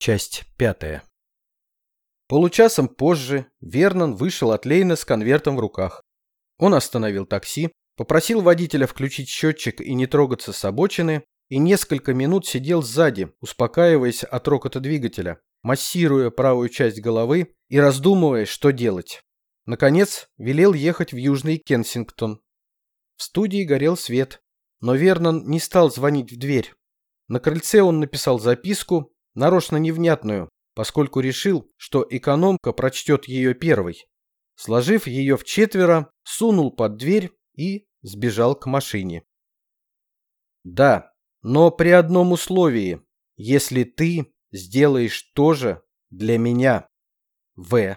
Часть пятая. Получасом позже Вернон вышел от Лейна с конвертом в руках. Он остановил такси, попросил водителя включить счетчик и не трогаться с обочины, и несколько минут сидел сзади, успокаиваясь от рокота двигателя, массируя правую часть головы и раздумывая, что делать. Наконец, велел ехать в Южный Кенсингтон. В студии горел свет, но Вернон не стал звонить в дверь. На крыльце он написал записку, нарочно невнятную, поскольку решил, что экономка прочтет ее первой. Сложив ее в четверо, сунул под дверь и сбежал к машине. Да, но при одном условии, если ты сделаешь то же для меня. В.